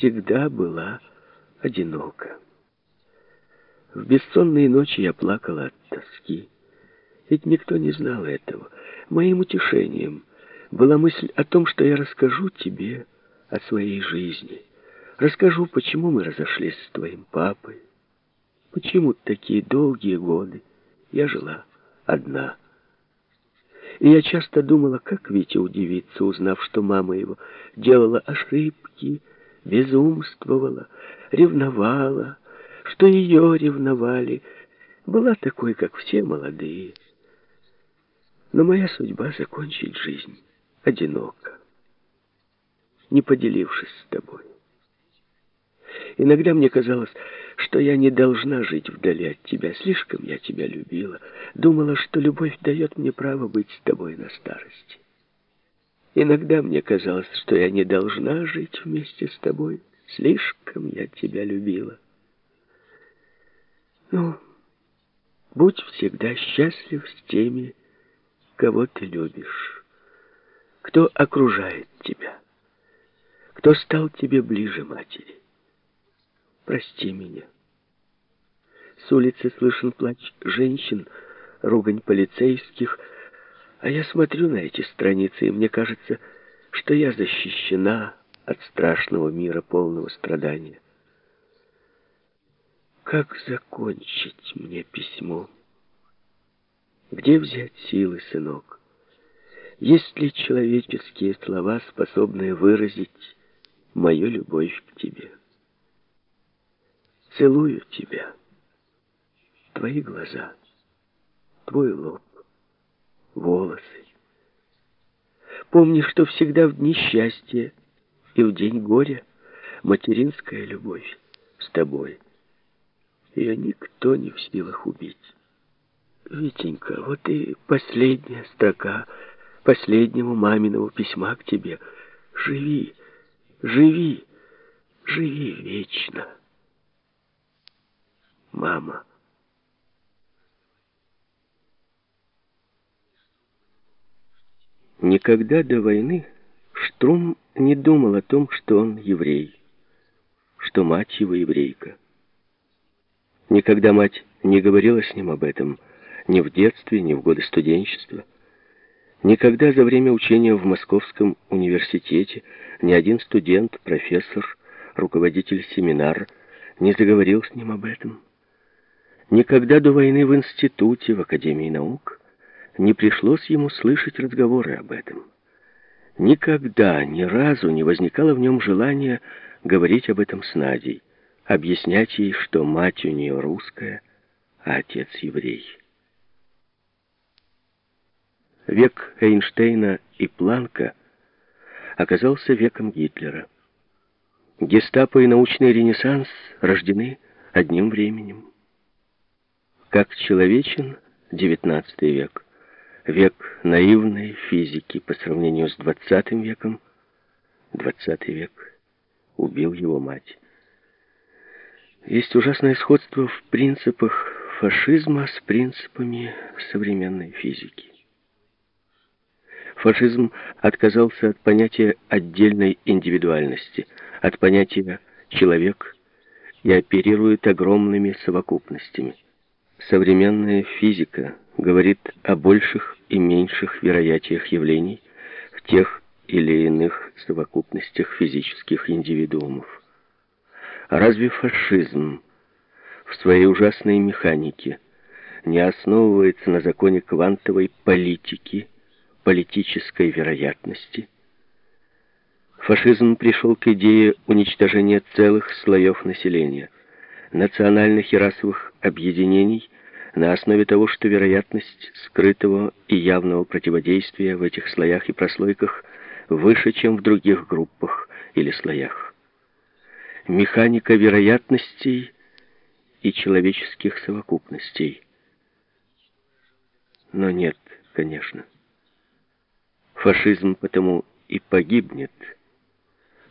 всегда была одинока. В бессонные ночи я плакала от тоски. Ведь никто не знал этого. Моим утешением была мысль о том, что я расскажу тебе о своей жизни. Расскажу, почему мы разошлись с твоим папой. Почему такие долгие годы я жила одна. И я часто думала, как Витя удивится, узнав, что мама его делала ошибки, безумствовала, ревновала, что ее ревновали, была такой, как все молодые. Но моя судьба — закончить жизнь одиноко, не поделившись с тобой. Иногда мне казалось, что я не должна жить вдали от тебя. Слишком я тебя любила. Думала, что любовь дает мне право быть с тобой на старости. Иногда мне казалось, что я не должна жить вместе с тобой. Слишком я тебя любила. Ну, будь всегда счастлив с теми, кого ты любишь, кто окружает тебя, кто стал тебе ближе матери. Прости меня. С улицы слышен плач женщин, ругань полицейских, а я смотрю на эти страницы, и мне кажется, что я защищена от страшного мира, полного страдания. Как закончить мне письмо? Где взять силы, сынок? Есть ли человеческие слова, способные выразить мою любовь к тебе? Целую тебя, твои глаза, твой лоб, волосы. Помни, что всегда в дни счастья и в день горя материнская любовь с тобой — ее никто не в силах убить. Витенька, вот и последняя строка последнего маминого письма к тебе. Живи, живи, живи вечно. Мама. Никогда до войны Штрум не думал о том, что он еврей, что мать его еврейка. Никогда мать не говорила с ним об этом, ни в детстве, ни в годы студенчества. Никогда за время учения в Московском университете ни один студент, профессор, руководитель семинара не заговорил с ним об этом. Никогда до войны в институте, в Академии наук не пришлось ему слышать разговоры об этом. Никогда, ни разу не возникало в нем желания говорить об этом с Надей объяснять ей, что мать у нее русская, а отец еврей. Век Эйнштейна и Планка оказался веком Гитлера. Гестапо и научный ренессанс рождены одним временем. Как человечен XIX век, век наивной физики по сравнению с XX веком, XX век убил его мать. Есть ужасное сходство в принципах фашизма с принципами современной физики. Фашизм отказался от понятия отдельной индивидуальности, от понятия «человек» и оперирует огромными совокупностями. Современная физика говорит о больших и меньших вероятиях явлений в тех или иных совокупностях физических индивидуумов. Разве фашизм в своей ужасной механике не основывается на законе квантовой политики, политической вероятности? Фашизм пришел к идее уничтожения целых слоев населения, национальных и расовых объединений на основе того, что вероятность скрытого и явного противодействия в этих слоях и прослойках выше, чем в других группах или слоях механика вероятностей и человеческих совокупностей. Но нет, конечно. Фашизм потому и погибнет,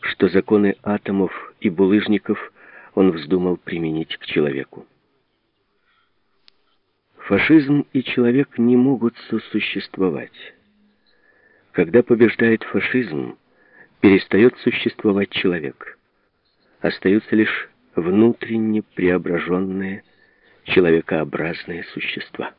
что законы атомов и булыжников он вздумал применить к человеку. Фашизм и человек не могут сосуществовать. Когда побеждает фашизм, перестает существовать человек – остаются лишь внутренне преображенные человекообразные существа.